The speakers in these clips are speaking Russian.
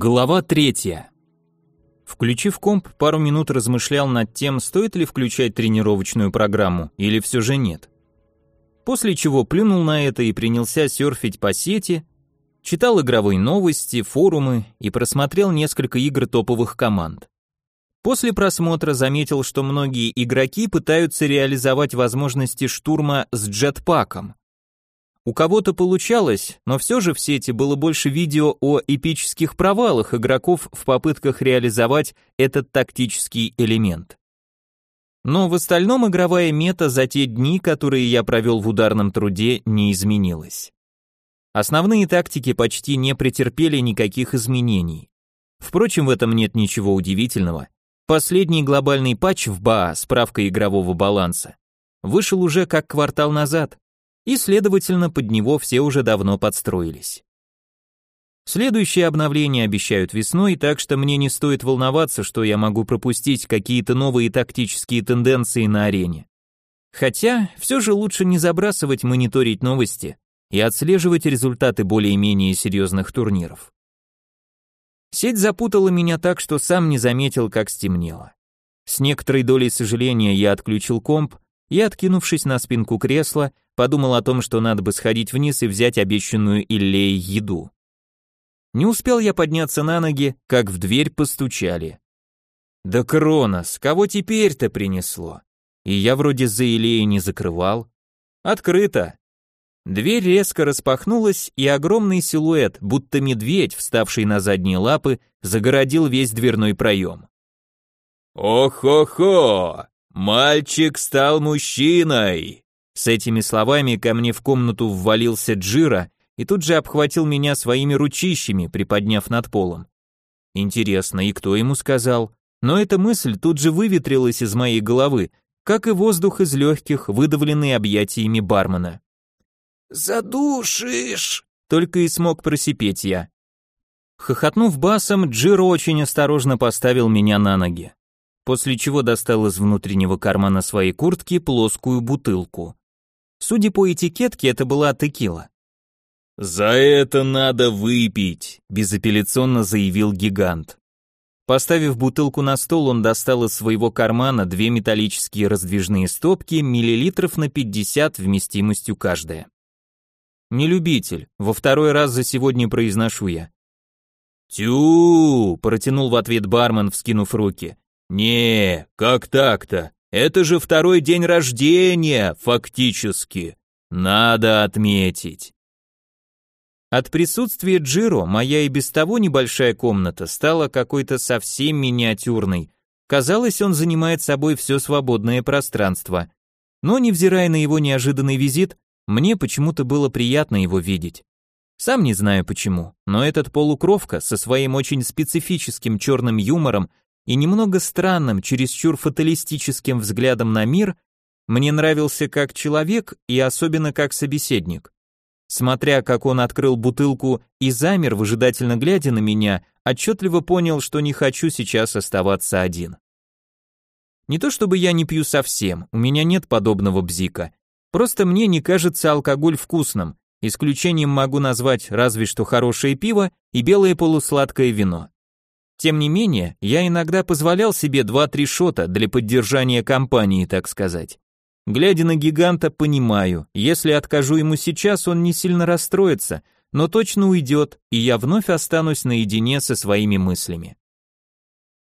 Глава третья. Включив комп, пару минут размышлял над тем, стоит ли включать тренировочную программу или все же нет. После чего плюнул на это и принялся серфить по сети, читал игровые новости, форумы и просмотрел несколько игр топовых команд. После просмотра заметил, что многие игроки пытаются реализовать возможности штурма с джетпаком. У кого-то получалось, но все же в сети было больше видео о эпических провалах игроков в попытках реализовать этот тактический элемент. Но в остальном игровая мета за те дни, которые я провел в ударном труде, не изменилась. Основные тактики почти не претерпели никаких изменений. Впрочем, в этом нет ничего удивительного. Последний глобальный патч в БА, справка игрового баланса, вышел уже как квартал назад, и, следовательно, под него все уже давно подстроились. Следующие обновления обещают весной, так что мне не стоит волноваться, что я могу пропустить какие-то новые тактические тенденции на арене. Хотя, все же лучше не забрасывать мониторить новости и отслеживать результаты более-менее серьезных турниров. Сеть запутала меня так, что сам не заметил, как стемнело. С некоторой долей сожаления я отключил комп и, откинувшись на спинку кресла, подумал о том, что надо бы сходить вниз и взять обещанную Иллей еду. Не успел я подняться на ноги, как в дверь постучали. Да Кронос, кого теперь-то принесло? И я вроде за Илеей не закрывал. Открыто. Дверь резко распахнулась, и огромный силуэт, будто медведь, вставший на задние лапы, загородил весь дверной проем. «Ох-хо-хо! Мальчик стал мужчиной!» С этими словами ко мне в комнату ввалился Джира и тут же обхватил меня своими ручищами, приподняв над полом. Интересно, и кто ему сказал? Но эта мысль тут же выветрилась из моей головы, как и воздух из легких, выдавленный объятиями бармена. «Задушишь!» — только и смог просипеть я. Хохотнув басом, Джиро очень осторожно поставил меня на ноги, после чего достал из внутреннего кармана своей куртки плоскую бутылку. Судя по этикетке, это была текила. «За это надо выпить», — безапелляционно заявил гигант. Поставив бутылку на стол, он достал из своего кармана две металлические раздвижные стопки, миллилитров на 50 вместимостью каждая. Не любитель, во второй раз за сегодня произношу я. «Тю!» – протянул в ответ бармен, вскинув руки. «Не, как так-то? Это же второй день рождения, фактически. Надо отметить». От присутствия Джиро моя и без того небольшая комната стала какой-то совсем миниатюрной. Казалось, он занимает собой все свободное пространство. Но, невзирая на его неожиданный визит, мне почему-то было приятно его видеть. Сам не знаю почему, но этот полукровка со своим очень специфическим черным юмором и немного странным, чересчур фаталистическим взглядом на мир мне нравился как человек и особенно как собеседник. Смотря как он открыл бутылку и замер, выжидательно глядя на меня, отчетливо понял, что не хочу сейчас оставаться один. Не то чтобы я не пью совсем, у меня нет подобного бзика, Просто мне не кажется алкоголь вкусным. Исключением могу назвать разве что хорошее пиво и белое полусладкое вино. Тем не менее, я иногда позволял себе 2-3 шота для поддержания компании, так сказать. Глядя на гиганта, понимаю, если откажу ему сейчас, он не сильно расстроится, но точно уйдет, и я вновь останусь наедине со своими мыслями.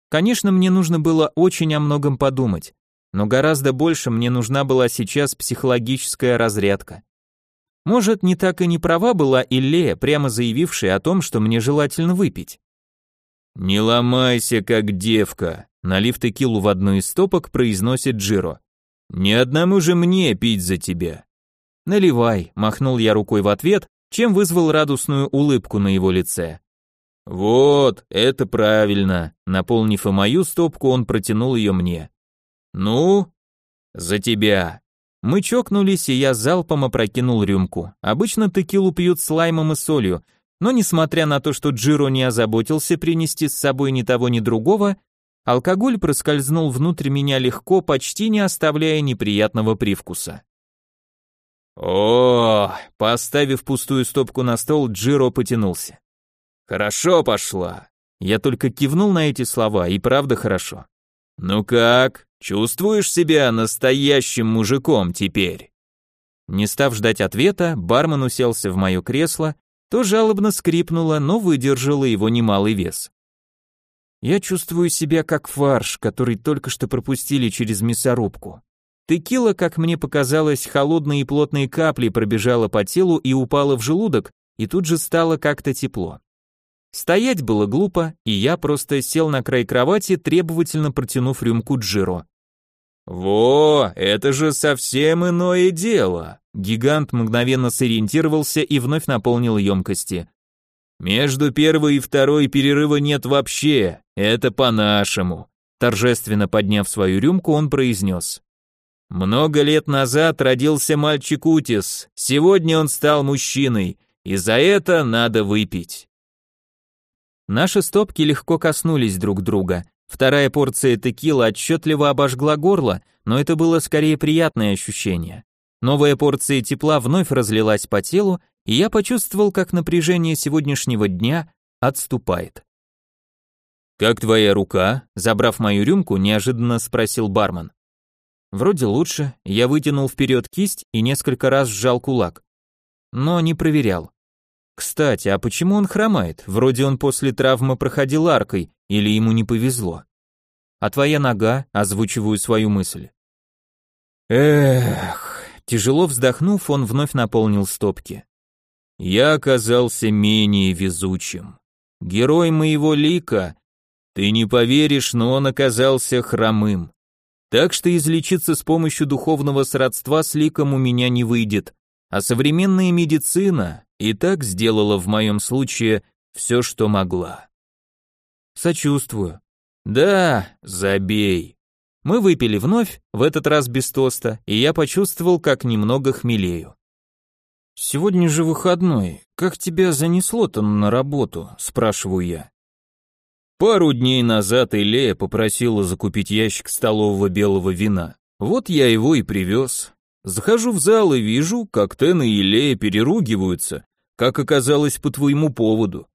Конечно, мне нужно было очень о многом подумать, но гораздо больше мне нужна была сейчас психологическая разрядка. Может, не так и не права была Иллея, прямо заявившая о том, что мне желательно выпить. «Не ломайся, как девка», — налив текилу в одну из стопок, произносит Джиро. «Ни одному же мне пить за тебя». «Наливай», — махнул я рукой в ответ, чем вызвал радостную улыбку на его лице. «Вот, это правильно», — наполнив и мою стопку, он протянул ее мне. «Ну?» «За тебя!» Мы чокнулись, и я залпом опрокинул рюмку. Обычно текилу пьют с лаймом и солью, но несмотря на то, что Джиро не озаботился принести с собой ни того, ни другого, алкоголь проскользнул внутрь меня легко, почти не оставляя неприятного привкуса. О, поставив пустую стопку на стол, Джиро потянулся. Хорошо пошла. Я только кивнул на эти слова, и правда хорошо. «Ну как, чувствуешь себя настоящим мужиком теперь?» Не став ждать ответа, бармен уселся в мое кресло, то жалобно скрипнуло, но выдержало его немалый вес. Я чувствую себя как фарш, который только что пропустили через мясорубку. Текила, как мне показалось, холодные и плотные капли пробежала по телу и упала в желудок, и тут же стало как-то тепло. Стоять было глупо, и я просто сел на край кровати, требовательно протянув рюмку Джиро. «Во, это же совсем иное дело!» Гигант мгновенно сориентировался и вновь наполнил емкости. «Между первой и второй перерыва нет вообще, это по-нашему», торжественно подняв свою рюмку, он произнес. «Много лет назад родился мальчик Утис, сегодня он стал мужчиной, и за это надо выпить». Наши стопки легко коснулись друг друга. Вторая порция текила отчетливо обожгла горло, но это было скорее приятное ощущение. Новая порция тепла вновь разлилась по телу, и я почувствовал, как напряжение сегодняшнего дня отступает. «Как твоя рука?» Забрав мою рюмку, неожиданно спросил бармен. Вроде лучше, я вытянул вперед кисть и несколько раз сжал кулак. Но не проверял. Кстати, а почему он хромает? Вроде он после травмы проходил аркой, или ему не повезло. А твоя нога, озвучиваю свою мысль. Эх, тяжело вздохнув, он вновь наполнил стопки. Я оказался менее везучим. Герой моего лика, ты не поверишь, но он оказался хромым. Так что излечиться с помощью духовного сродства с ликом у меня не выйдет, а современная медицина и так сделала в моем случае все, что могла. Сочувствую. Да, забей. Мы выпили вновь, в этот раз без тоста, и я почувствовал, как немного хмелею. Сегодня же выходной. Как тебя занесло-то на работу, спрашиваю я. Пару дней назад Илея попросила закупить ящик столового белого вина. Вот я его и привез. Захожу в зал и вижу, как Тен и Илея переругиваются, как оказалось по твоему поводу.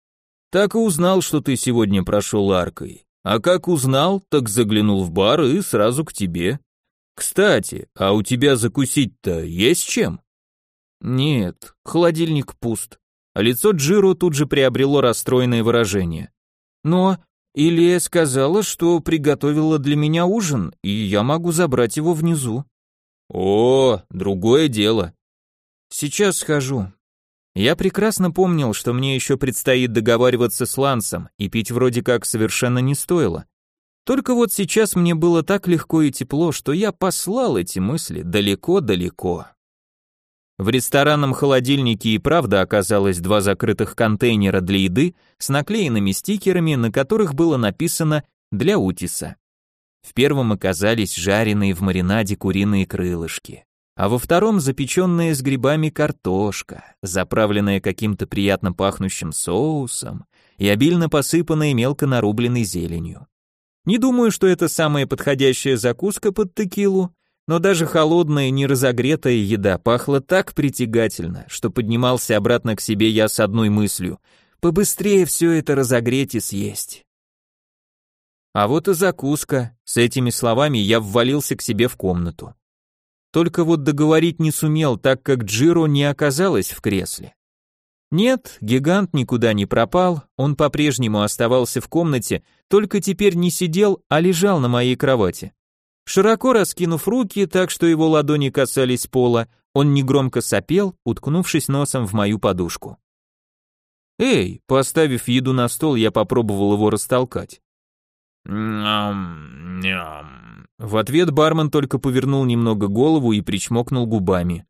Так и узнал, что ты сегодня прошел аркой. А как узнал, так заглянул в бар и сразу к тебе. Кстати, а у тебя закусить-то есть чем? Нет, холодильник пуст. А лицо Джиро тут же приобрело расстроенное выражение. Но Илья сказала, что приготовила для меня ужин, и я могу забрать его внизу. О, другое дело. Сейчас схожу. Я прекрасно помнил, что мне еще предстоит договариваться с Лансом, и пить вроде как совершенно не стоило. Только вот сейчас мне было так легко и тепло, что я послал эти мысли далеко-далеко. В ресторанном холодильнике и правда оказалось два закрытых контейнера для еды с наклеенными стикерами, на которых было написано «Для Утиса». В первом оказались жареные в маринаде куриные крылышки а во втором запеченная с грибами картошка, заправленная каким-то приятно пахнущим соусом и обильно посыпанная мелко нарубленной зеленью. Не думаю, что это самая подходящая закуска под текилу, но даже холодная, неразогретая еда пахла так притягательно, что поднимался обратно к себе я с одной мыслью — побыстрее все это разогреть и съесть. А вот и закуска. С этими словами я ввалился к себе в комнату. Только вот договорить не сумел, так как Джиро не оказалась в кресле. Нет, гигант никуда не пропал, он по-прежнему оставался в комнате, только теперь не сидел, а лежал на моей кровати. Широко раскинув руки, так что его ладони касались пола, он негромко сопел, уткнувшись носом в мою подушку. «Эй!» Поставив еду на стол, я попробовал его растолкать. «Ням-ням», в ответ бармен только повернул немного голову и причмокнул губами.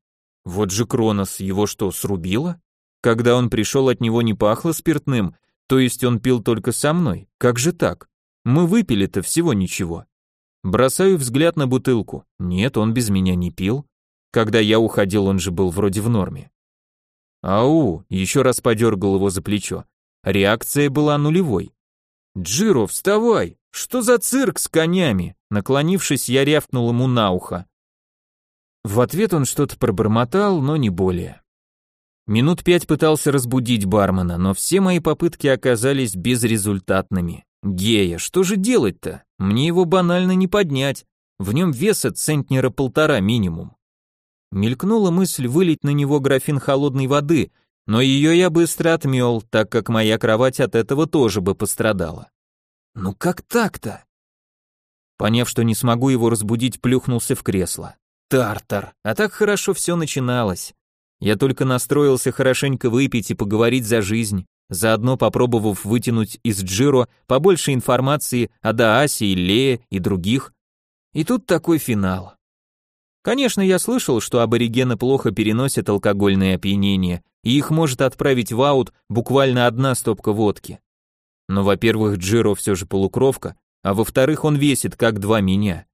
Вот же Кронос, его что, срубило? Когда он пришел, от него не пахло спиртным, то есть он пил только со мной. Как же так? Мы выпили-то всего ничего. Бросаю взгляд на бутылку. Нет, он без меня не пил. Когда я уходил, он же был вроде в норме. Ау, еще раз подергал его за плечо. Реакция была нулевой. «Джиро, вставай! Что за цирк с конями?» Наклонившись, я рявкнул ему на ухо. В ответ он что-то пробормотал, но не более. Минут пять пытался разбудить бармена, но все мои попытки оказались безрезультатными. Гея, что же делать-то? Мне его банально не поднять. В нем веса центнера полтора минимум. Мелькнула мысль вылить на него графин холодной воды, но ее я быстро отмел, так как моя кровать от этого тоже бы пострадала. Ну как так-то? Поняв, что не смогу его разбудить, плюхнулся в кресло. Тартар, а так хорошо все начиналось. Я только настроился хорошенько выпить и поговорить за жизнь, заодно попробовав вытянуть из Джиро побольше информации о Даасе и Лее и других. И тут такой финал. Конечно, я слышал, что аборигены плохо переносят алкогольное опьянение, и их может отправить в аут буквально одна стопка водки. Но, во-первых, Джиро все же полукровка, а во-вторых, он весит как два меня.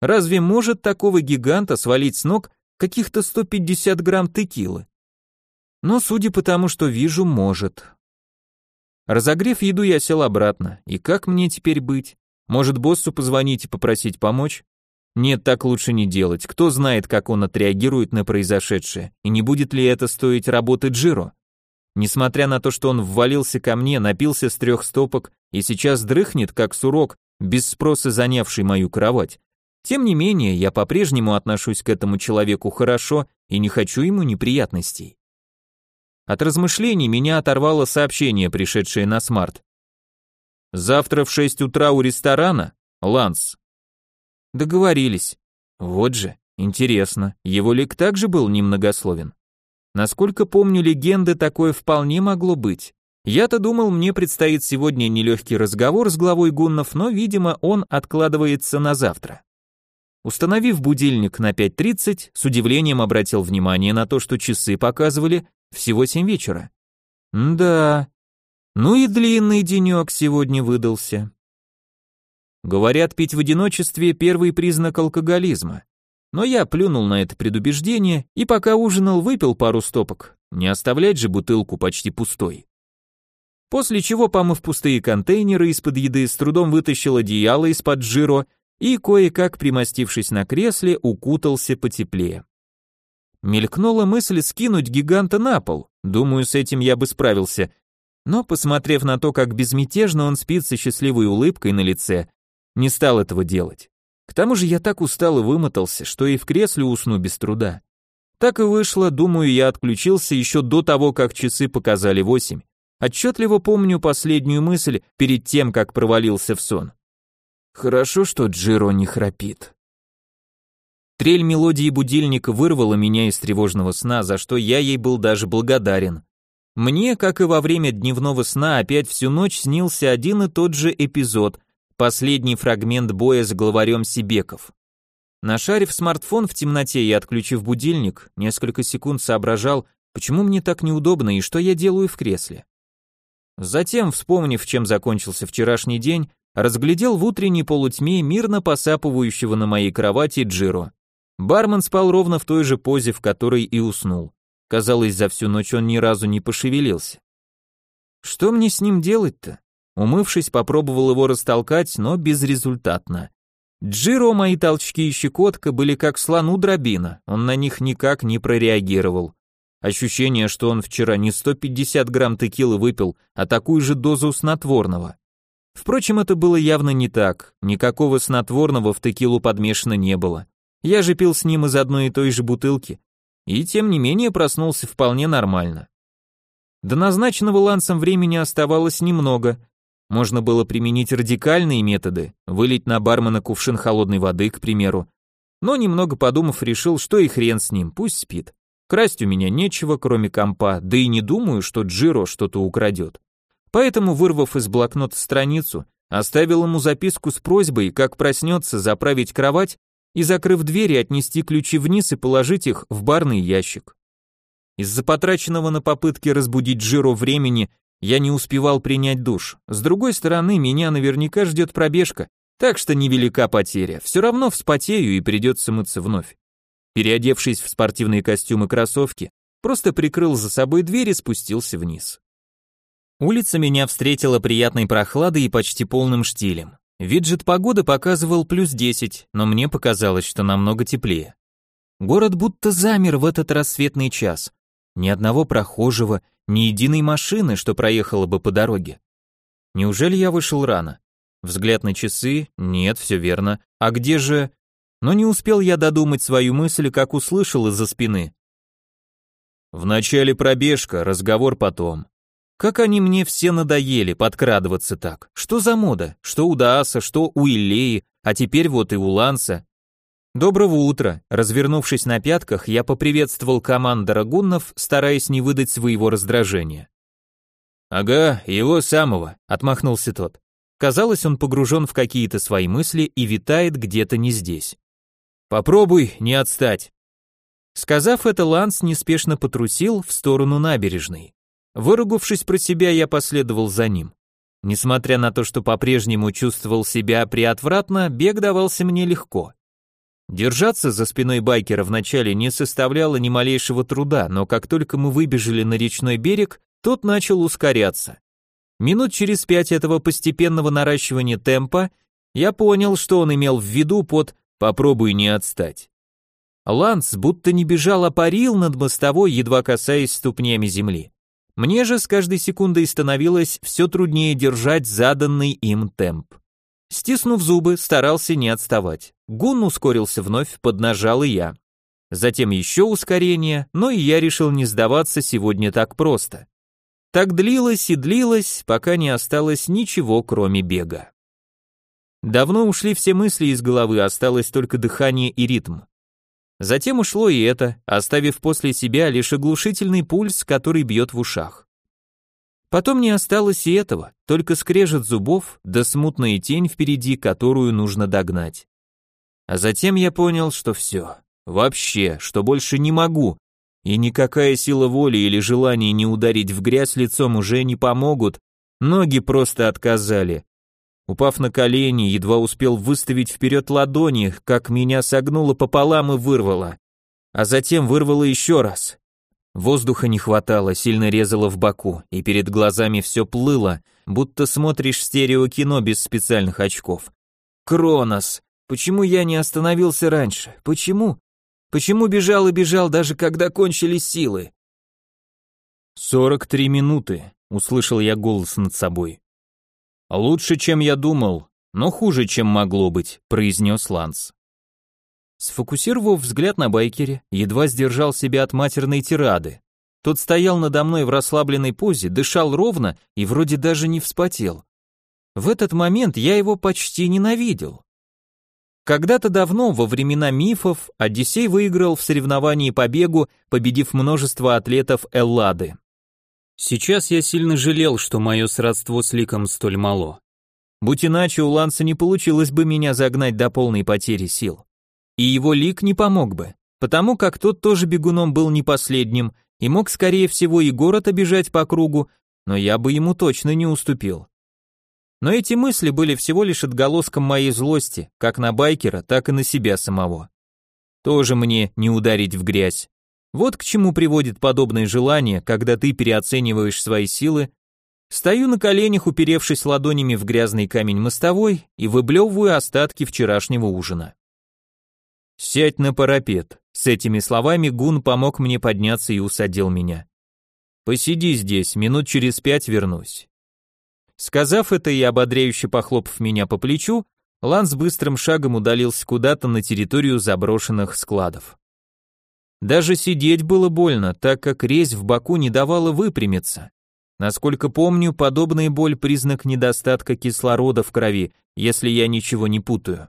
Разве может такого гиганта свалить с ног каких-то 150 грамм текилы? Но, судя по тому, что вижу, может. Разогрев еду, я сел обратно. И как мне теперь быть? Может, боссу позвонить и попросить помочь? Нет, так лучше не делать. Кто знает, как он отреагирует на произошедшее, и не будет ли это стоить работы Джиро? Несмотря на то, что он ввалился ко мне, напился с трех стопок и сейчас дрыхнет, как сурок, без спроса занявший мою кровать. Тем не менее, я по-прежнему отношусь к этому человеку хорошо и не хочу ему неприятностей. От размышлений меня оторвало сообщение, пришедшее на смарт. Завтра в 6 утра у ресторана? Ланс. Договорились. Вот же, интересно, его лик также был немногословен. Насколько помню легенды, такое вполне могло быть. Я-то думал, мне предстоит сегодня нелегкий разговор с главой гуннов, но, видимо, он откладывается на завтра. Установив будильник на 5.30, с удивлением обратил внимание на то, что часы показывали всего 7 вечера. Да, ну и длинный денек сегодня выдался. Говорят, пить в одиночестве – первый признак алкоголизма. Но я плюнул на это предубеждение и пока ужинал, выпил пару стопок. Не оставлять же бутылку почти пустой. После чего, помыв пустые контейнеры из-под еды, с трудом вытащил одеяло из-под жиро и, кое-как примостившись на кресле, укутался потеплее. Мелькнула мысль скинуть гиганта на пол, думаю, с этим я бы справился, но, посмотрев на то, как безмятежно он спит со счастливой улыбкой на лице, не стал этого делать. К тому же я так устал и вымотался, что и в кресле усну без труда. Так и вышло, думаю, я отключился еще до того, как часы показали восемь. Отчетливо помню последнюю мысль перед тем, как провалился в сон. Хорошо, что Джиро не храпит. Трель мелодии будильника вырвала меня из тревожного сна, за что я ей был даже благодарен. Мне, как и во время дневного сна, опять всю ночь снился один и тот же эпизод, последний фрагмент боя с главарем Сибеков. Нашарив смартфон в темноте и отключив будильник, несколько секунд соображал, почему мне так неудобно и что я делаю в кресле. Затем, вспомнив, чем закончился вчерашний день, разглядел в утренней полутьме мирно посапывающего на моей кровати Джиро. Бармен спал ровно в той же позе, в которой и уснул. Казалось, за всю ночь он ни разу не пошевелился. Что мне с ним делать-то? Умывшись, попробовал его растолкать, но безрезультатно. Джиро мои толчки и щекотка были как слону дробина, он на них никак не прореагировал. Ощущение, что он вчера не 150 грамм текилы выпил, а такую же дозу снотворного. Впрочем, это было явно не так, никакого снотворного в текилу подмешано не было. Я же пил с ним из одной и той же бутылки, и тем не менее проснулся вполне нормально. До назначенного лансом времени оставалось немного. Можно было применить радикальные методы, вылить на бармена кувшин холодной воды, к примеру. Но немного подумав, решил, что и хрен с ним, пусть спит. Красть у меня нечего, кроме компа, да и не думаю, что Джиро что-то украдет. Поэтому, вырвав из блокнота страницу, оставил ему записку с просьбой, как проснется, заправить кровать и, закрыв двери, отнести ключи вниз и положить их в барный ящик. Из-за потраченного на попытки разбудить Джиро времени я не успевал принять душ. С другой стороны, меня наверняка ждет пробежка, так что невелика потеря. Все равно вспотею и придется мыться вновь. Переодевшись в спортивные костюмы и кроссовки, просто прикрыл за собой дверь и спустился вниз. Улица меня встретила приятной прохладой и почти полным штилем. Виджет погоды показывал плюс 10, но мне показалось, что намного теплее. Город будто замер в этот рассветный час. Ни одного прохожего, ни единой машины, что проехала бы по дороге. Неужели я вышел рано? Взгляд на часы? Нет, все верно. А где же... Но не успел я додумать свою мысль, как услышал из-за спины. Вначале пробежка, разговор потом. Как они мне все надоели подкрадываться так. Что за мода? Что у Дааса, что у Иллеи, а теперь вот и у Ланса. Доброго утра. Развернувшись на пятках, я поприветствовал командора гуннов, стараясь не выдать своего раздражения. Ага, его самого, отмахнулся тот. Казалось, он погружен в какие-то свои мысли и витает где-то не здесь. Попробуй не отстать. Сказав это, Ланс неспешно потрусил в сторону набережной. Выругавшись про себя, я последовал за ним. Несмотря на то, что по-прежнему чувствовал себя приотвратно, бег давался мне легко. Держаться за спиной байкера вначале не составляло ни малейшего труда, но как только мы выбежали на речной берег, тот начал ускоряться. Минут через пять этого постепенного наращивания темпа я понял, что он имел в виду под «попробуй не отстать». Ланс будто не бежал, а парил над мостовой, едва касаясь ступнями земли. Мне же с каждой секундой становилось все труднее держать заданный им темп. Стиснув зубы, старался не отставать. Гун ускорился вновь, поднажал и я. Затем еще ускорение, но и я решил не сдаваться сегодня так просто. Так длилось и длилось, пока не осталось ничего, кроме бега. Давно ушли все мысли из головы, осталось только дыхание и ритм. Затем ушло и это, оставив после себя лишь оглушительный пульс, который бьет в ушах. Потом не осталось и этого, только скрежет зубов, да смутная тень впереди, которую нужно догнать. А затем я понял, что все, вообще, что больше не могу, и никакая сила воли или желание не ударить в грязь лицом уже не помогут, ноги просто отказали, Упав на колени, едва успел выставить вперед ладони, как меня согнуло пополам и вырвало. А затем вырвало еще раз. Воздуха не хватало, сильно резало в боку, и перед глазами все плыло, будто смотришь стереокино без специальных очков. Кронос! Почему я не остановился раньше? Почему? Почему бежал и бежал, даже когда кончились силы? «Сорок три минуты», — услышал я голос над собой. «Лучше, чем я думал, но хуже, чем могло быть», — произнес Ланс. Сфокусировав взгляд на байкере, едва сдержал себя от матерной тирады. Тот стоял надо мной в расслабленной позе, дышал ровно и вроде даже не вспотел. В этот момент я его почти ненавидел. Когда-то давно, во времена мифов, Одиссей выиграл в соревновании по бегу, победив множество атлетов Эллады. Сейчас я сильно жалел, что мое сродство с Ликом столь мало. Будь иначе, у Ланса не получилось бы меня загнать до полной потери сил. И его Лик не помог бы, потому как тот тоже бегуном был не последним и мог, скорее всего, и город обижать по кругу, но я бы ему точно не уступил. Но эти мысли были всего лишь отголоском моей злости, как на байкера, так и на себя самого. Тоже мне не ударить в грязь. Вот к чему приводит подобное желание, когда ты переоцениваешь свои силы. Стою на коленях, уперевшись ладонями в грязный камень мостовой и выблевываю остатки вчерашнего ужина. «Сядь на парапет», с этими словами Гун помог мне подняться и усадил меня. «Посиди здесь, минут через пять вернусь». Сказав это и ободряюще похлопав меня по плечу, Ланс быстрым шагом удалился куда-то на территорию заброшенных складов. Даже сидеть было больно, так как резь в боку не давала выпрямиться. Насколько помню, подобная боль – признак недостатка кислорода в крови, если я ничего не путаю.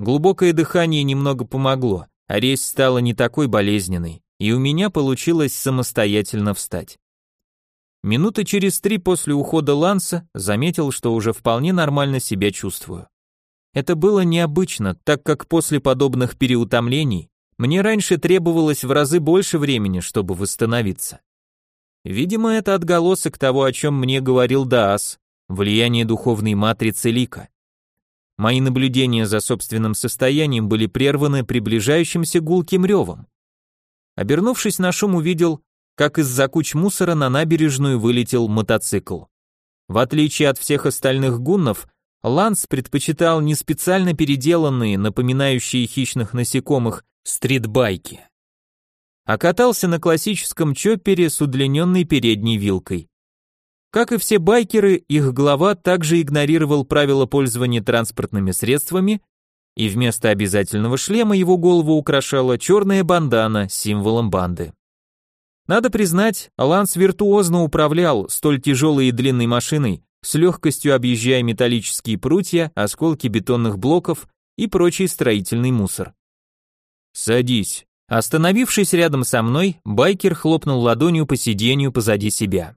Глубокое дыхание немного помогло, а резь стала не такой болезненной, и у меня получилось самостоятельно встать. Минуты через три после ухода Ланса заметил, что уже вполне нормально себя чувствую. Это было необычно, так как после подобных переутомлений мне раньше требовалось в разы больше времени, чтобы восстановиться. Видимо, это отголосок того, о чем мне говорил Даас, влияние духовной матрицы Лика. Мои наблюдения за собственным состоянием были прерваны приближающимся гулким ревом. Обернувшись на шум, увидел, как из-за куч мусора на набережную вылетел мотоцикл. В отличие от всех остальных гуннов, Ланс предпочитал не специально переделанные, напоминающие хищных насекомых, стритбайки. а катался на классическом чоппере с удлиненной передней вилкой. Как и все байкеры, их глава также игнорировал правила пользования транспортными средствами, и вместо обязательного шлема его голову украшала черная бандана с символом банды. Надо признать, Ланс виртуозно управлял столь тяжелой и длинной машиной, с легкостью объезжая металлические прутья, осколки бетонных блоков и прочий строительный мусор. «Садись». Остановившись рядом со мной, байкер хлопнул ладонью по сиденью позади себя.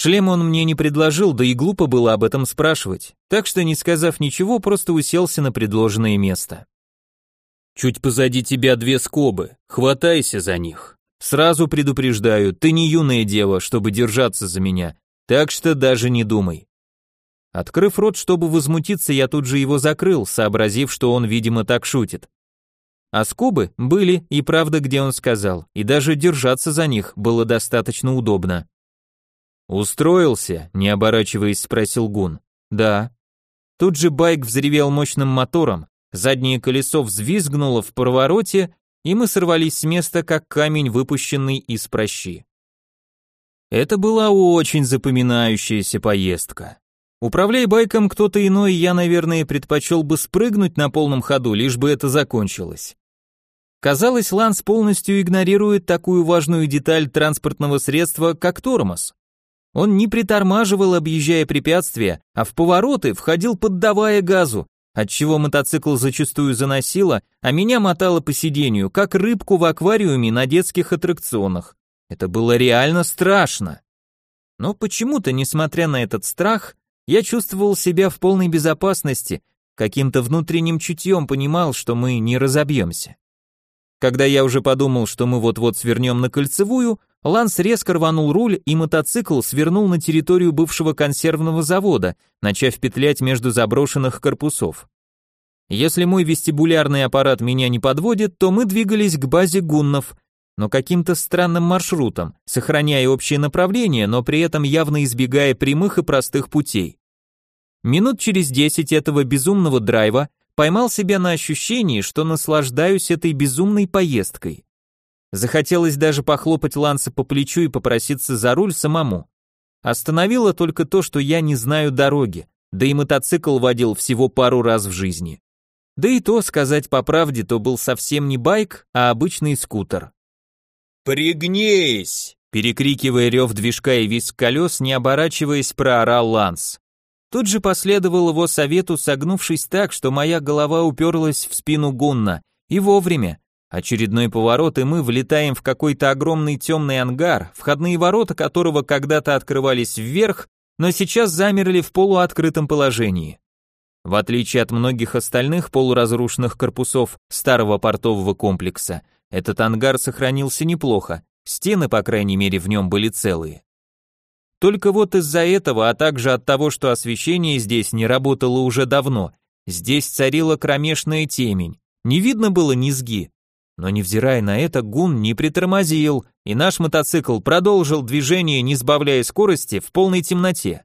Шлем он мне не предложил, да и глупо было об этом спрашивать, так что, не сказав ничего, просто уселся на предложенное место. «Чуть позади тебя две скобы, хватайся за них. Сразу предупреждаю, ты не юная дева, чтобы держаться за меня, так что даже не думай». Открыв рот, чтобы возмутиться, я тут же его закрыл, сообразив, что он, видимо, так шутит. А скобы были и правда, где он сказал, и даже держаться за них было достаточно удобно. «Устроился?» — не оборачиваясь, спросил Гун. «Да». Тут же байк взревел мощным мотором, заднее колесо взвизгнуло в повороте, и мы сорвались с места, как камень, выпущенный из прощи. Это была очень запоминающаяся поездка. Управляя байком кто-то иной, я, наверное, предпочел бы спрыгнуть на полном ходу, лишь бы это закончилось. Казалось, Ланс полностью игнорирует такую важную деталь транспортного средства, как тормоз. Он не притормаживал, объезжая препятствия, а в повороты входил, поддавая газу, отчего мотоцикл зачастую заносило, а меня мотало по сиденью, как рыбку в аквариуме на детских аттракционах. Это было реально страшно. Но почему-то, несмотря на этот страх, я чувствовал себя в полной безопасности, каким-то внутренним чутьем понимал, что мы не разобьемся. Когда я уже подумал, что мы вот-вот свернем на кольцевую, Ланс резко рванул руль, и мотоцикл свернул на территорию бывшего консервного завода, начав петлять между заброшенных корпусов. Если мой вестибулярный аппарат меня не подводит, то мы двигались к базе гуннов, но каким-то странным маршрутом, сохраняя общее направление, но при этом явно избегая прямых и простых путей. Минут через десять этого безумного драйва поймал себя на ощущении, что наслаждаюсь этой безумной поездкой. Захотелось даже похлопать Ланса по плечу и попроситься за руль самому. Остановило только то, что я не знаю дороги, да и мотоцикл водил всего пару раз в жизни. Да и то, сказать по правде, то был совсем не байк, а обычный скутер. «Пригнись!» Перекрикивая рев движка и визг колес, не оборачиваясь, проорал Ланс. Тут же последовал его совету, согнувшись так, что моя голова уперлась в спину Гунна, и вовремя, Очередной поворот, и мы влетаем в какой-то огромный темный ангар, входные ворота которого когда-то открывались вверх, но сейчас замерли в полуоткрытом положении. В отличие от многих остальных полуразрушенных корпусов старого портового комплекса, этот ангар сохранился неплохо, стены, по крайней мере, в нем были целые. Только вот из-за этого, а также от того, что освещение здесь не работало уже давно, здесь царила кромешная темень, не видно было низги, но невзирая на это, Гун не притормозил, и наш мотоцикл продолжил движение, не сбавляя скорости, в полной темноте.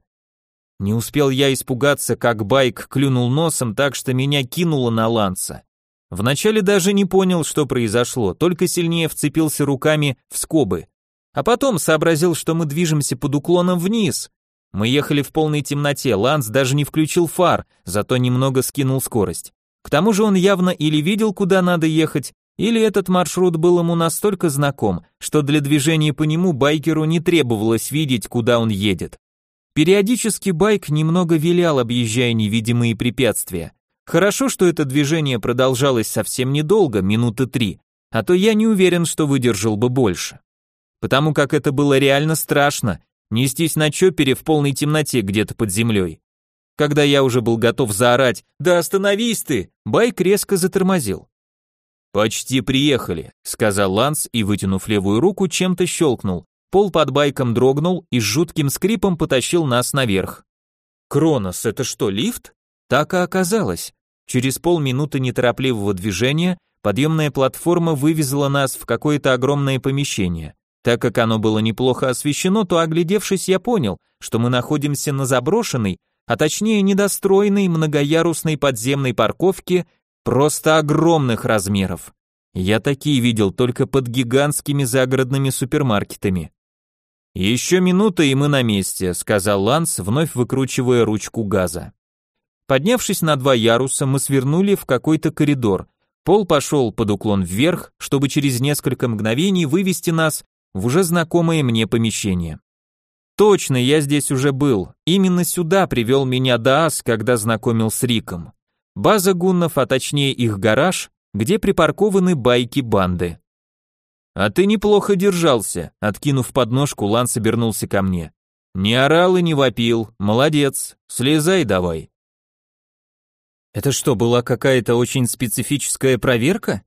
Не успел я испугаться, как байк клюнул носом так, что меня кинуло на ланца. Вначале даже не понял, что произошло, только сильнее вцепился руками в скобы. А потом сообразил, что мы движемся под уклоном вниз. Мы ехали в полной темноте, Ланс даже не включил фар, зато немного скинул скорость. К тому же он явно или видел, куда надо ехать, или этот маршрут был ему настолько знаком, что для движения по нему байкеру не требовалось видеть, куда он едет. Периодически байк немного вилял, объезжая невидимые препятствия. Хорошо, что это движение продолжалось совсем недолго, минуты три, а то я не уверен, что выдержал бы больше. Потому как это было реально страшно, нестись на чопере в полной темноте где-то под землей. Когда я уже был готов заорать «Да остановись ты!», байк резко затормозил. «Почти приехали», — сказал Ланс и, вытянув левую руку, чем-то щелкнул. Пол под байком дрогнул и с жутким скрипом потащил нас наверх. «Кронос, это что, лифт?» Так и оказалось. Через полминуты неторопливого движения подъемная платформа вывезла нас в какое-то огромное помещение. Так как оно было неплохо освещено, то, оглядевшись, я понял, что мы находимся на заброшенной, а точнее недостроенной многоярусной подземной парковке просто огромных размеров. Я такие видел только под гигантскими загородными супермаркетами. Еще минута, и мы на месте, сказал Ланс, вновь выкручивая ручку газа. Поднявшись на два яруса, мы свернули в какой-то коридор. Пол пошел под уклон вверх, чтобы через несколько мгновений вывести нас в уже знакомое мне помещение. Точно, я здесь уже был. Именно сюда привел меня Даас, когда знакомил с Риком. База гуннов, а точнее их гараж, где припаркованы байки банды. А ты неплохо держался, откинув подножку, Ланс обернулся ко мне. Не орал и не вопил, молодец, слезай давай. Это что, была какая-то очень специфическая проверка?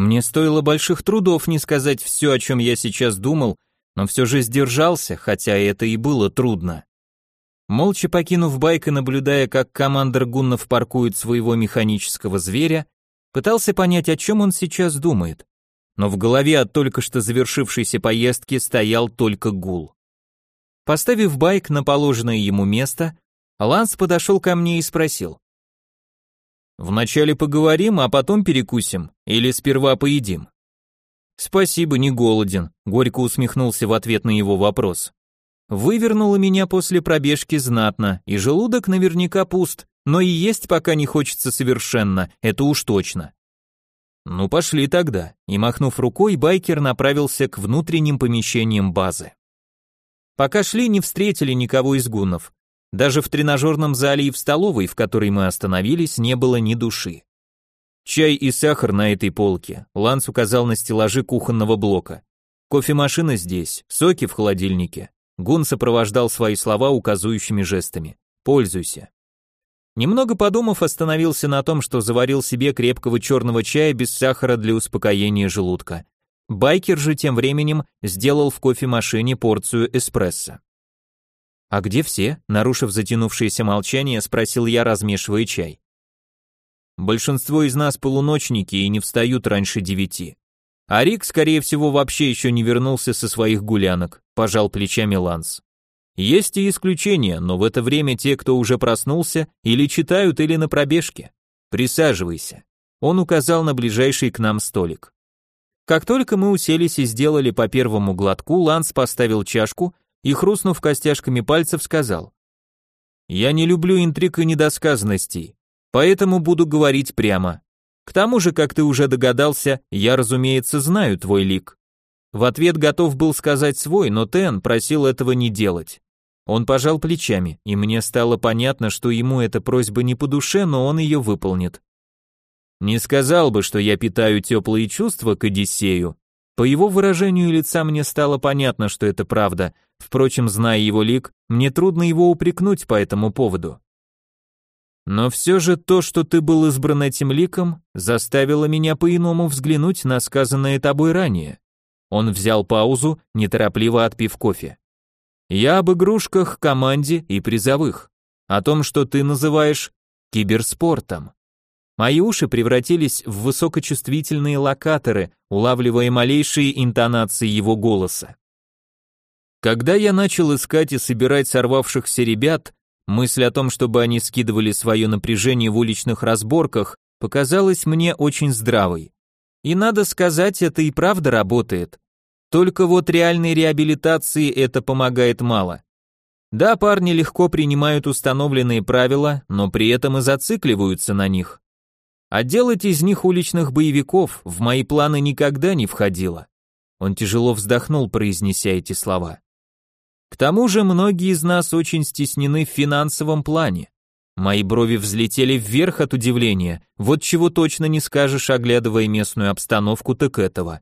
Мне стоило больших трудов не сказать все, о чем я сейчас думал, но все же сдержался, хотя это и было трудно. Молча покинув байк и наблюдая, как командир гуннов паркует своего механического зверя, Пытался понять, о чем он сейчас думает. Но в голове от только что завершившейся поездки стоял только гул. Поставив байк на положенное ему место, Ланс подошел ко мне и спросил. «Вначале поговорим, а потом перекусим, или сперва поедим?» «Спасибо, не голоден», — горько усмехнулся в ответ на его вопрос. «Вывернуло меня после пробежки знатно, и желудок наверняка пуст, но и есть пока не хочется совершенно, это уж точно. Ну пошли тогда, и махнув рукой, байкер направился к внутренним помещениям базы. Пока шли, не встретили никого из гуннов. Даже в тренажерном зале и в столовой, в которой мы остановились, не было ни души. Чай и сахар на этой полке. Ланс указал на стеллажи кухонного блока. Кофемашина здесь, соки в холодильнике. Гун сопровождал свои слова указующими жестами. Пользуйся. Немного подумав, остановился на том, что заварил себе крепкого черного чая без сахара для успокоения желудка. Байкер же тем временем сделал в кофемашине порцию эспрессо. «А где все?» – нарушив затянувшееся молчание, спросил я, размешивая чай. «Большинство из нас полуночники и не встают раньше девяти. А Рик, скорее всего, вообще еще не вернулся со своих гулянок», – пожал плечами Ланс. Есть и исключения, но в это время те, кто уже проснулся, или читают, или на пробежке. Присаживайся. Он указал на ближайший к нам столик. Как только мы уселись и сделали по первому глотку, Ланс поставил чашку и, хрустнув костяшками пальцев, сказал. «Я не люблю интриг и недосказанностей, поэтому буду говорить прямо. К тому же, как ты уже догадался, я, разумеется, знаю твой лик». В ответ готов был сказать свой, но Тен просил этого не делать. Он пожал плечами, и мне стало понятно, что ему эта просьба не по душе, но он ее выполнит. Не сказал бы, что я питаю теплые чувства к Одиссею. По его выражению лица мне стало понятно, что это правда. Впрочем, зная его лик, мне трудно его упрекнуть по этому поводу. Но все же то, что ты был избран этим ликом, заставило меня по-иному взглянуть на сказанное тобой ранее. Он взял паузу, неторопливо отпив кофе. Я об игрушках, команде и призовых. О том, что ты называешь киберспортом. Мои уши превратились в высокочувствительные локаторы, улавливая малейшие интонации его голоса. Когда я начал искать и собирать сорвавшихся ребят, мысль о том, чтобы они скидывали свое напряжение в уличных разборках, показалась мне очень здравой. И надо сказать, это и правда работает. Только вот реальной реабилитации это помогает мало. Да, парни легко принимают установленные правила, но при этом и зацикливаются на них. А делать из них уличных боевиков в мои планы никогда не входило. Он тяжело вздохнул, произнеся эти слова. К тому же многие из нас очень стеснены в финансовом плане. Мои брови взлетели вверх от удивления, вот чего точно не скажешь, оглядывая местную обстановку, так этого.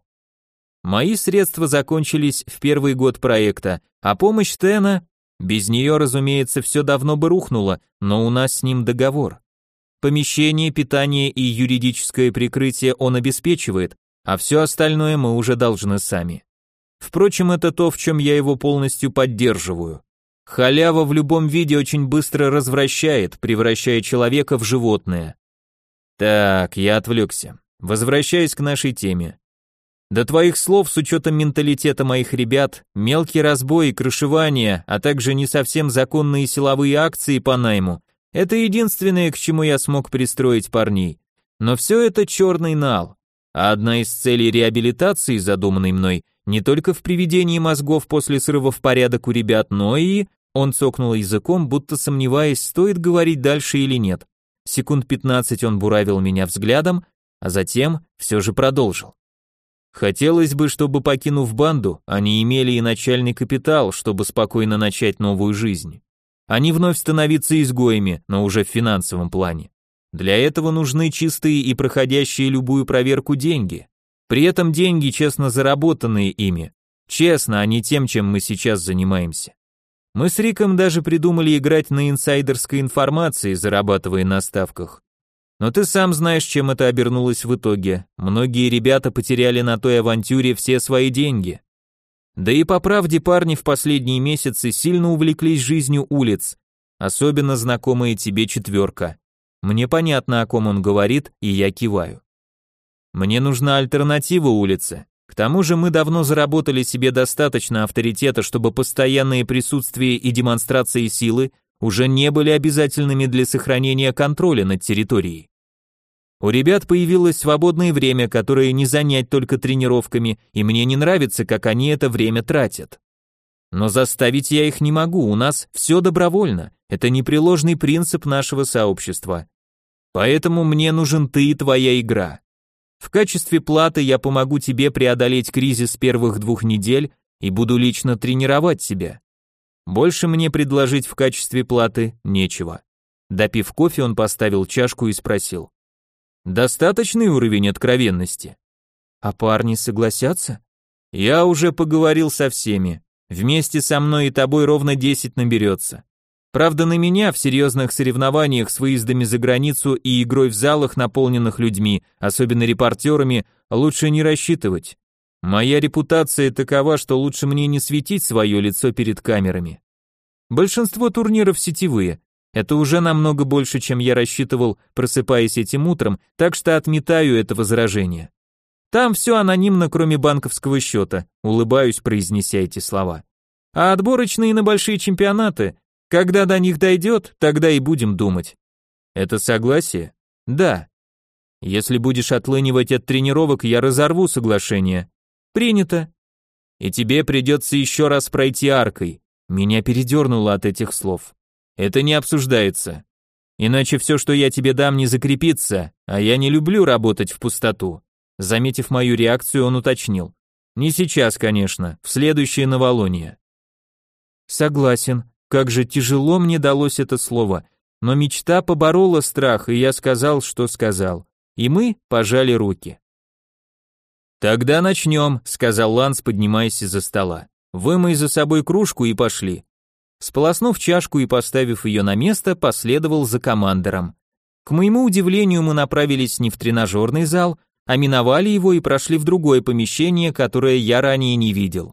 Мои средства закончились в первый год проекта, а помощь Тена, без нее, разумеется, все давно бы рухнуло, но у нас с ним договор. Помещение, питание и юридическое прикрытие он обеспечивает, а все остальное мы уже должны сами. Впрочем, это то, в чем я его полностью поддерживаю. Халява в любом виде очень быстро развращает, превращая человека в животное. Так, я отвлекся. Возвращаясь к нашей теме. До твоих слов, с учетом менталитета моих ребят, мелкий разбой и крышевание, а также не совсем законные силовые акции по найму – это единственное, к чему я смог пристроить парней. Но все это черный нал. А одна из целей реабилитации, задуманной мной, не только в приведении мозгов после срыва в порядок у ребят, но и... Он цокнул языком, будто сомневаясь, стоит говорить дальше или нет. Секунд 15 он буравил меня взглядом, а затем все же продолжил. Хотелось бы, чтобы, покинув банду, они имели и начальный капитал, чтобы спокойно начать новую жизнь. Они вновь становиться изгоями, но уже в финансовом плане. Для этого нужны чистые и проходящие любую проверку деньги. При этом деньги честно заработанные ими. Честно, а не тем, чем мы сейчас занимаемся. Мы с Риком даже придумали играть на инсайдерской информации, зарабатывая на ставках. Но ты сам знаешь, чем это обернулось в итоге. Многие ребята потеряли на той авантюре все свои деньги. Да и по правде парни в последние месяцы сильно увлеклись жизнью улиц, особенно знакомая тебе четверка. Мне понятно, о ком он говорит, и я киваю. Мне нужна альтернатива улице. К тому же мы давно заработали себе достаточно авторитета, чтобы постоянные присутствие и демонстрации силы уже не были обязательными для сохранения контроля над территорией. У ребят появилось свободное время, которое не занять только тренировками, и мне не нравится, как они это время тратят. Но заставить я их не могу, у нас все добровольно, это непреложный принцип нашего сообщества. Поэтому мне нужен ты и твоя игра. В качестве платы я помогу тебе преодолеть кризис первых двух недель и буду лично тренировать тебя. Больше мне предложить в качестве платы нечего. Допив кофе, он поставил чашку и спросил. Достаточный уровень откровенности? А парни согласятся? Я уже поговорил со всеми. Вместе со мной и тобой ровно 10 наберется. Правда, на меня в серьезных соревнованиях с выездами за границу и игрой в залах, наполненных людьми, особенно репортерами, лучше не рассчитывать. Моя репутация такова, что лучше мне не светить свое лицо перед камерами. Большинство турниров сетевые. Это уже намного больше, чем я рассчитывал, просыпаясь этим утром, так что отметаю это возражение. Там все анонимно, кроме банковского счета, улыбаюсь, произнеся эти слова. А отборочные на большие чемпионаты, когда до них дойдет, тогда и будем думать. Это согласие? Да. Если будешь отлынивать от тренировок, я разорву соглашение. Принято. И тебе придется еще раз пройти аркой. Меня передернуло от этих слов. Это не обсуждается. Иначе все, что я тебе дам, не закрепится, а я не люблю работать в пустоту. Заметив мою реакцию, он уточнил. Не сейчас, конечно, в следующее новолуние. Согласен, как же тяжело мне далось это слово, но мечта поборола страх, и я сказал, что сказал. И мы пожали руки. «Тогда начнем», — сказал Ланс, поднимаясь из-за стола. «Вымой за собой кружку и пошли». Сполоснув чашку и поставив ее на место, последовал за командором. К моему удивлению, мы направились не в тренажерный зал, а миновали его и прошли в другое помещение, которое я ранее не видел.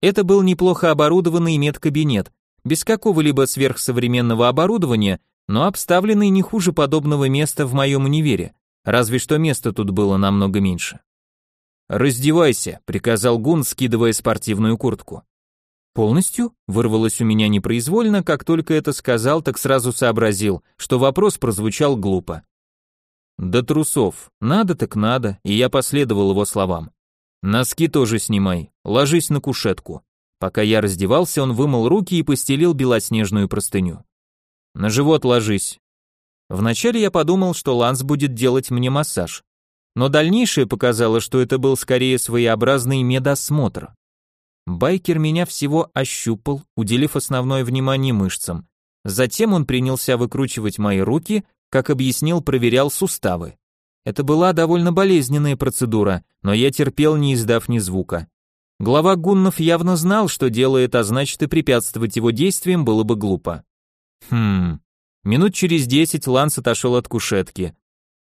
Это был неплохо оборудованный медкабинет, без какого-либо сверхсовременного оборудования, но обставленный не хуже подобного места в моем универе, разве что места тут было намного меньше. «Раздевайся», — приказал Гун, скидывая спортивную куртку. «Полностью?» — вырвалось у меня непроизвольно, как только это сказал, так сразу сообразил, что вопрос прозвучал глупо. «До трусов. Надо так надо», и я последовал его словам. «Носки тоже снимай, ложись на кушетку». Пока я раздевался, он вымыл руки и постелил белоснежную простыню. «На живот ложись». Вначале я подумал, что Ланс будет делать мне массаж, но дальнейшее показало, что это был скорее своеобразный медосмотр. Байкер меня всего ощупал, уделив основное внимание мышцам. Затем он принялся выкручивать мои руки, как объяснил, проверял суставы. Это была довольно болезненная процедура, но я терпел, не издав ни звука. Глава гуннов явно знал, что делает, а значит и препятствовать его действиям было бы глупо. Хм. Минут через десять Ланс отошел от кушетки.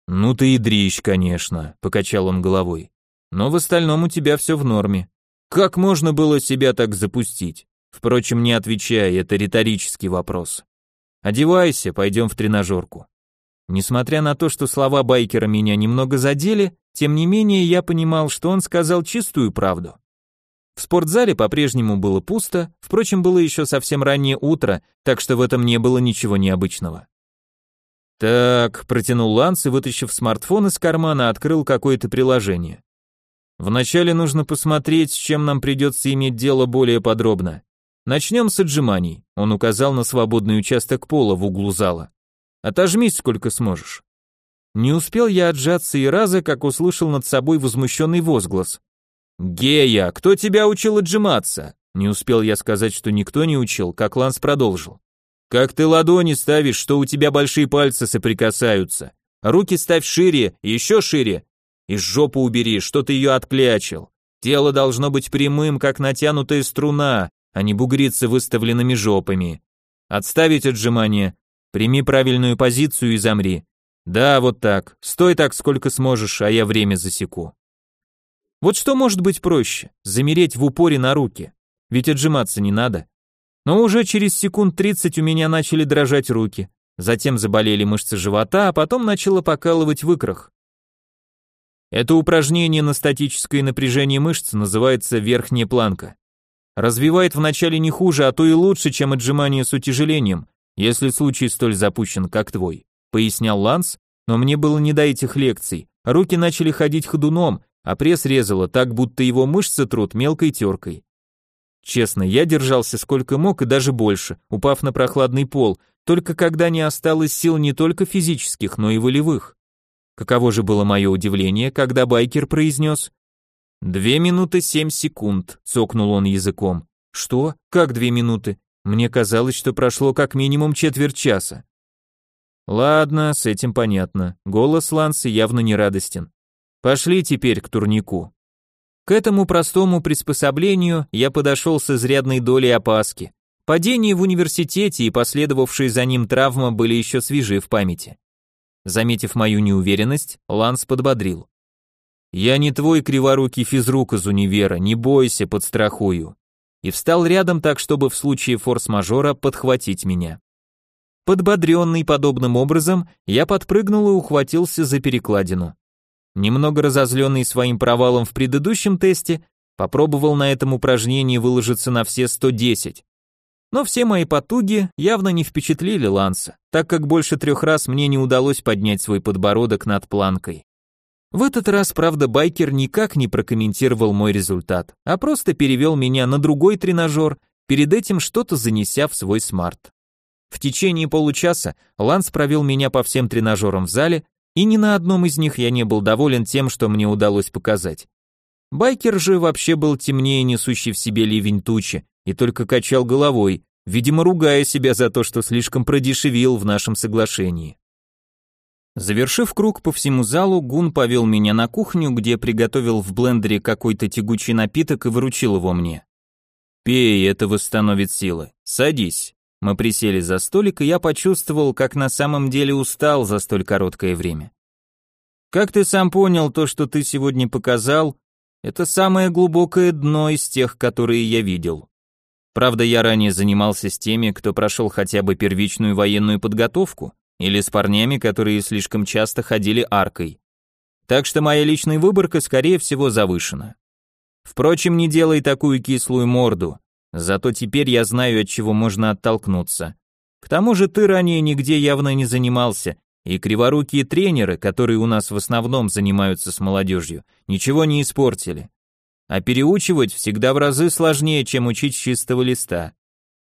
«Ну ты и дрищ, конечно», — покачал он головой. «Но в остальном у тебя все в норме. Как можно было себя так запустить? Впрочем, не отвечай, это риторический вопрос. Одевайся, пойдем в тренажерку». Несмотря на то, что слова байкера меня немного задели, тем не менее я понимал, что он сказал чистую правду. В спортзале по-прежнему было пусто, впрочем, было еще совсем раннее утро, так что в этом не было ничего необычного. Так, протянул Ланс и, вытащив смартфон из кармана, открыл какое-то приложение. Вначале нужно посмотреть, с чем нам придется иметь дело более подробно. Начнем с отжиманий. Он указал на свободный участок пола в углу зала. Отожмись сколько сможешь. Не успел я отжаться и раза, как услышал над собой возмущенный возглас. «Гея, кто тебя учил отжиматься?» Не успел я сказать, что никто не учил, как Ланс продолжил. «Как ты ладони ставишь, что у тебя большие пальцы соприкасаются. Руки ставь шире, еще шире. И жопу убери, что ты ее отклячил. Тело должно быть прямым, как натянутая струна, а не бугриться выставленными жопами. Отставить отжимание. Прими правильную позицию и замри. Да, вот так. Стой так, сколько сможешь, а я время засеку. Вот что может быть проще? Замереть в упоре на руки. Ведь отжиматься не надо. Но уже через секунд 30 у меня начали дрожать руки. Затем заболели мышцы живота, а потом начало покалывать в икрах. Это упражнение на статическое напряжение мышц называется верхняя планка. Развивает вначале не хуже, а то и лучше, чем отжимание с утяжелением, если случай столь запущен, как твой, пояснял Ланс, но мне было не до этих лекций. Руки начали ходить ходуном, а пресс резало так, будто его мышцы трут мелкой теркой. Честно, я держался сколько мог и даже больше, упав на прохладный пол, только когда не осталось сил не только физических, но и волевых. Каково же было мое удивление, когда байкер произнес «Две минуты семь секунд», — цокнул он языком. «Что? Как две минуты? Мне казалось, что прошло как минимум четверть часа». Ладно, с этим понятно. Голос Ланса явно не радостен. Пошли теперь к турнику. К этому простому приспособлению я подошел с изрядной долей опаски. Падение в университете и последовавшие за ним травма были еще свежи в памяти. Заметив мою неуверенность, Ланс подбодрил. «Я не твой криворукий физрук из универа, не бойся, подстрахую». И встал рядом так, чтобы в случае форс-мажора подхватить меня. Подбодренный подобным образом, я подпрыгнул и ухватился за перекладину. Немного разозленный своим провалом в предыдущем тесте, попробовал на этом упражнении выложиться на все 110. Но все мои потуги явно не впечатлили Ланса, так как больше трех раз мне не удалось поднять свой подбородок над планкой. В этот раз, правда, байкер никак не прокомментировал мой результат, а просто перевел меня на другой тренажер, перед этим что-то занеся в свой смарт. В течение получаса Ланс провел меня по всем тренажерам в зале, и ни на одном из них я не был доволен тем, что мне удалось показать. Байкер же вообще был темнее несущей в себе ливень тучи и только качал головой, видимо, ругая себя за то, что слишком продешевил в нашем соглашении. Завершив круг по всему залу, Гун повел меня на кухню, где приготовил в блендере какой-то тягучий напиток и вручил его мне. «Пей, это восстановит силы. Садись». Мы присели за столик, и я почувствовал, как на самом деле устал за столь короткое время. Как ты сам понял, то, что ты сегодня показал, это самое глубокое дно из тех, которые я видел. Правда, я ранее занимался с теми, кто прошел хотя бы первичную военную подготовку, или с парнями, которые слишком часто ходили аркой. Так что моя личная выборка, скорее всего, завышена. Впрочем, не делай такую кислую морду. Зато теперь я знаю, от чего можно оттолкнуться. К тому же ты ранее нигде явно не занимался, и криворукие тренеры, которые у нас в основном занимаются с молодежью, ничего не испортили. А переучивать всегда в разы сложнее, чем учить с чистого листа.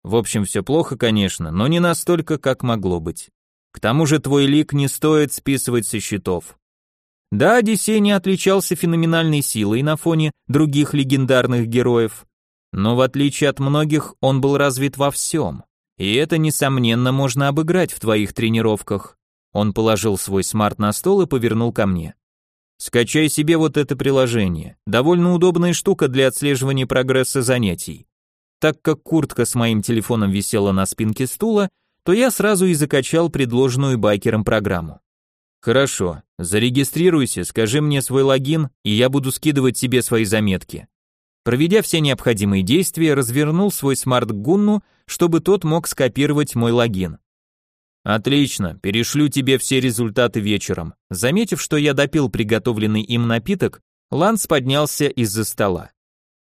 В общем, все плохо, конечно, но не настолько, как могло быть. К тому же твой лик не стоит списывать со счетов. Да, Одиссей не отличался феноменальной силой на фоне других легендарных героев, но в отличие от многих, он был развит во всем. И это, несомненно, можно обыграть в твоих тренировках. Он положил свой смарт на стол и повернул ко мне. Скачай себе вот это приложение. Довольно удобная штука для отслеживания прогресса занятий. Так как куртка с моим телефоном висела на спинке стула, то я сразу и закачал предложенную байкером программу. Хорошо, зарегистрируйся, скажи мне свой логин, и я буду скидывать тебе свои заметки. Проведя все необходимые действия, развернул свой смарт к Гунну, чтобы тот мог скопировать мой логин. Отлично, перешлю тебе все результаты вечером. Заметив, что я допил приготовленный им напиток, Ланс поднялся из-за стола.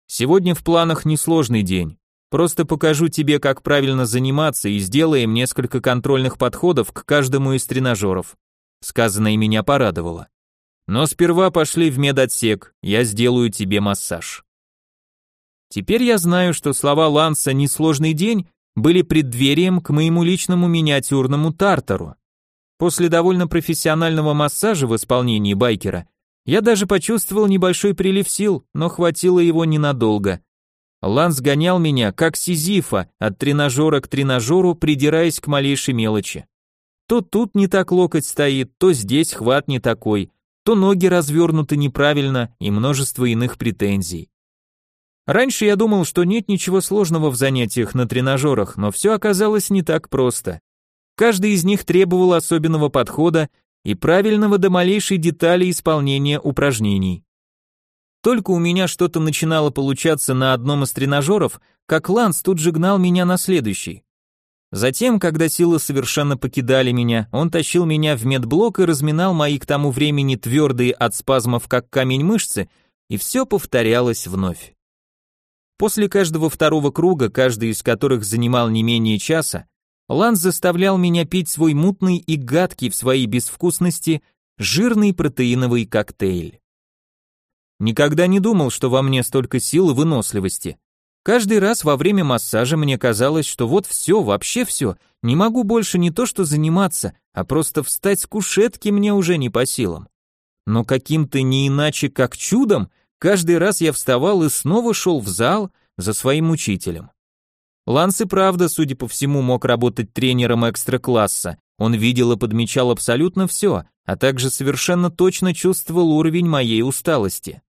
Сегодня в планах несложный день. Просто покажу тебе, как правильно заниматься и сделаем несколько контрольных подходов к каждому из тренажеров. Сказанное меня порадовало. Но сперва пошли в медотсек, я сделаю тебе массаж. Теперь я знаю, что слова Ланса «несложный день» были преддверием к моему личному миниатюрному тартару. После довольно профессионального массажа в исполнении байкера я даже почувствовал небольшой прилив сил, но хватило его ненадолго. Ланс гонял меня, как Сизифа, от тренажера к тренажеру, придираясь к малейшей мелочи. То тут не так локоть стоит, то здесь хват не такой, то ноги развернуты неправильно и множество иных претензий. Раньше я думал, что нет ничего сложного в занятиях на тренажерах, но все оказалось не так просто. Каждый из них требовал особенного подхода и правильного до малейшей детали исполнения упражнений. Только у меня что-то начинало получаться на одном из тренажеров, как Ланс тут же гнал меня на следующий. Затем, когда силы совершенно покидали меня, он тащил меня в медблок и разминал мои к тому времени твердые от спазмов как камень мышцы, и все повторялось вновь. После каждого второго круга, каждый из которых занимал не менее часа, Ланс заставлял меня пить свой мутный и гадкий в своей безвкусности жирный протеиновый коктейль. Никогда не думал, что во мне столько сил и выносливости. Каждый раз во время массажа мне казалось, что вот все, вообще все, не могу больше не то что заниматься, а просто встать с кушетки мне уже не по силам. Но каким-то не иначе как чудом, каждый раз я вставал и снова шел в зал за своим учителем. Ланс и правда, судя по всему, мог работать тренером экстра-класса. Он видел и подмечал абсолютно все, а также совершенно точно чувствовал уровень моей усталости.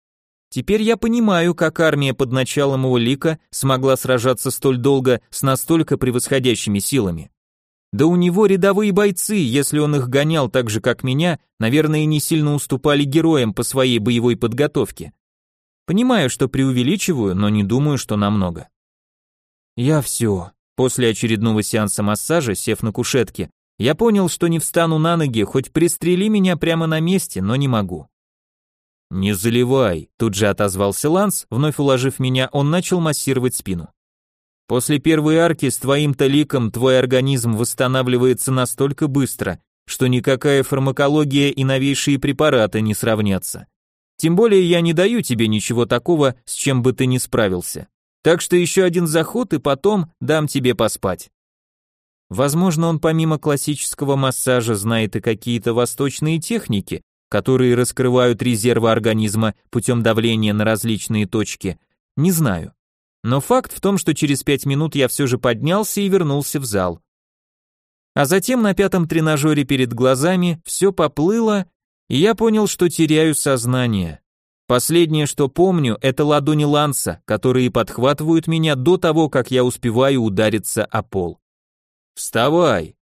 Теперь я понимаю, как армия под началом его лика смогла сражаться столь долго с настолько превосходящими силами. Да у него рядовые бойцы, если он их гонял так же, как меня, наверное, не сильно уступали героям по своей боевой подготовке. Понимаю, что преувеличиваю, но не думаю, что намного. Я все. После очередного сеанса массажа, сев на кушетке, я понял, что не встану на ноги, хоть пристрели меня прямо на месте, но не могу. «Не заливай», тут же отозвался Ланс, вновь уложив меня, он начал массировать спину. После первой арки с твоим-то ликом твой организм восстанавливается настолько быстро, что никакая фармакология и новейшие препараты не сравнятся. Тем более я не даю тебе ничего такого, с чем бы ты не справился. Так что еще один заход и потом дам тебе поспать. Возможно, он помимо классического массажа знает и какие-то восточные техники, которые раскрывают резервы организма путем давления на различные точки, не знаю. Но факт в том, что через пять минут я все же поднялся и вернулся в зал. А затем на пятом тренажере перед глазами все поплыло, и я понял, что теряю сознание. Последнее, что помню, это ладони Ланса, которые подхватывают меня до того, как я успеваю удариться о пол. «Вставай!»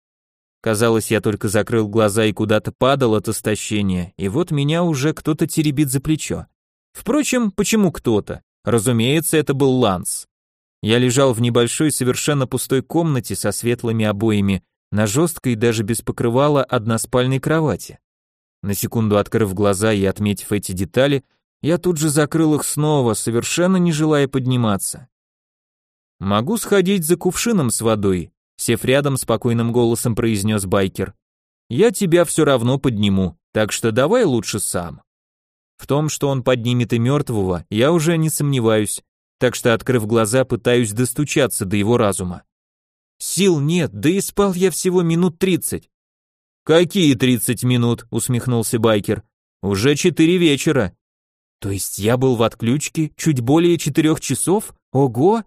Казалось, я только закрыл глаза и куда-то падал от истощения, и вот меня уже кто-то теребит за плечо. Впрочем, почему кто-то? Разумеется, это был Ланс. Я лежал в небольшой, совершенно пустой комнате со светлыми обоями, на жесткой, даже без покрывала, односпальной кровати. На секунду открыв глаза и отметив эти детали, я тут же закрыл их снова, совершенно не желая подниматься. Могу сходить за кувшином с водой, Сев рядом, спокойным голосом произнес байкер. «Я тебя все равно подниму, так что давай лучше сам». В том, что он поднимет и мертвого, я уже не сомневаюсь, так что, открыв глаза, пытаюсь достучаться до его разума. Сил нет, да и спал я всего минут тридцать. Какие тридцать минут? усмехнулся байкер. Уже четыре вечера. То есть я был в отключке чуть более четырех часов? Ого!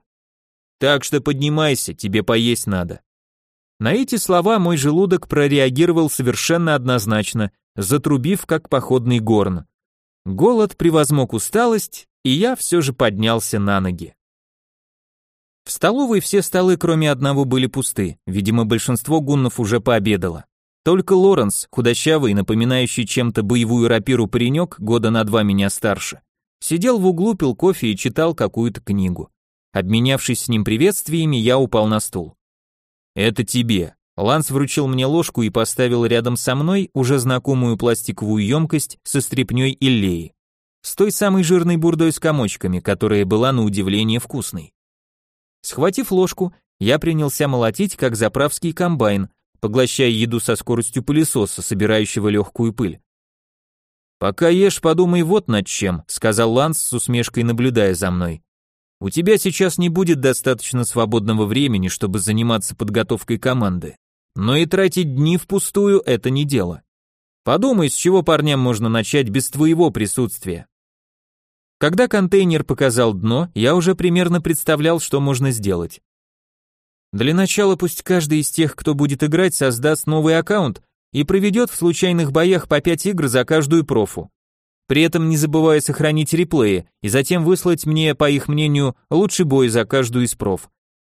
Так что поднимайся, тебе поесть надо. На эти слова мой желудок прореагировал совершенно однозначно, затрубив как походный горн. Голод превозмог усталость, и я все же поднялся на ноги. В столовой все столы, кроме одного, были пусты. Видимо, большинство гуннов уже пообедало. Только Лоренс, худощавый, напоминающий чем-то боевую рапиру паренек, года на два меня старше, сидел в углу, пил кофе и читал какую-то книгу. Обменявшись с ним приветствиями, я упал на стул. «Это тебе». Ланс вручил мне ложку и поставил рядом со мной уже знакомую пластиковую емкость со стряпнёй Иллеи. С той самой жирной бурдой с комочками, которая была на удивление вкусной. Схватив ложку, я принялся молотить, как заправский комбайн, поглощая еду со скоростью пылесоса, собирающего легкую пыль. «Пока ешь, подумай вот над чем», — сказал Ланс с усмешкой, наблюдая за мной. «У тебя сейчас не будет достаточно свободного времени, чтобы заниматься подготовкой команды. Но и тратить дни впустую — это не дело. Подумай, с чего парням можно начать без твоего присутствия». Когда контейнер показал дно, я уже примерно представлял, что можно сделать. Для начала пусть каждый из тех, кто будет играть, создаст новый аккаунт и проведет в случайных боях по 5 игр за каждую профу. При этом не забывая сохранить реплеи и затем выслать мне, по их мнению, лучший бой за каждую из проф.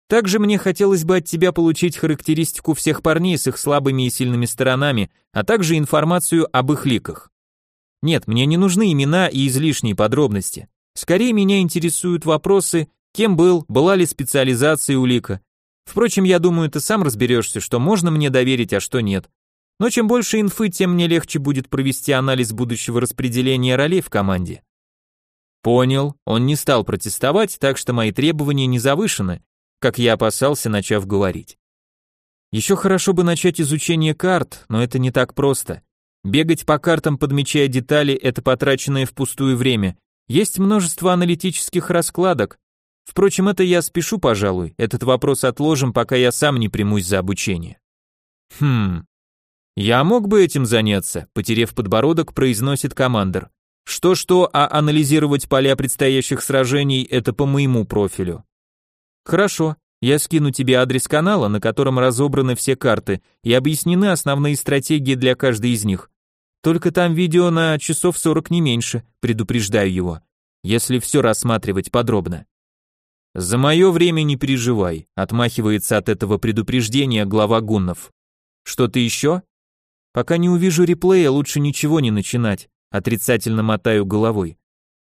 Также мне хотелось бы от тебя получить характеристику всех парней с их слабыми и сильными сторонами, а также информацию об их ликах. Нет, мне не нужны имена и излишние подробности. Скорее меня интересуют вопросы, кем был, была ли специализация у лика. Впрочем, я думаю, ты сам разберешься, что можно мне доверить, а что нет. Но чем больше инфы, тем мне легче будет провести анализ будущего распределения ролей в команде. Понял, он не стал протестовать, так что мои требования не завышены, как я опасался, начав говорить. Еще хорошо бы начать изучение карт, но это не так просто. Бегать по картам, подмечая детали, это потраченное впустую время. Есть множество аналитических раскладок. Впрочем, это я спешу, пожалуй. Этот вопрос отложим, пока я сам не примусь за обучение. Хм, «Я мог бы этим заняться», — потерев подбородок, произносит командир. «Что-что, а анализировать поля предстоящих сражений — это по моему профилю». «Хорошо, я скину тебе адрес канала, на котором разобраны все карты и объяснены основные стратегии для каждой из них. Только там видео на часов 40 не меньше, предупреждаю его, если все рассматривать подробно». «За мое время не переживай», — отмахивается от этого предупреждения глава гуннов. «Что-то еще?» Пока не увижу реплея, лучше ничего не начинать, отрицательно мотаю головой.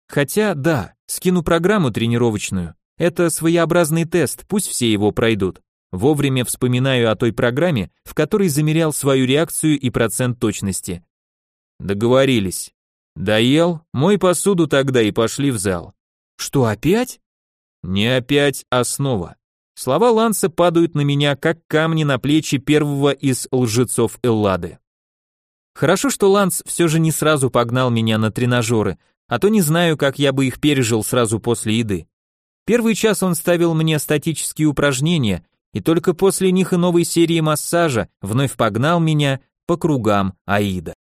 Хотя, да, скину программу тренировочную. Это своеобразный тест, пусть все его пройдут. Вовремя вспоминаю о той программе, в которой замерял свою реакцию и процент точности. Договорились. Доел, мой посуду тогда и пошли в зал. Что, опять? Не опять, а снова. Слова Ланса падают на меня, как камни на плечи первого из лжецов Эллады. Хорошо, что Ланс все же не сразу погнал меня на тренажеры, а то не знаю, как я бы их пережил сразу после еды. Первый час он ставил мне статические упражнения, и только после них и новой серии массажа вновь погнал меня по кругам Аида.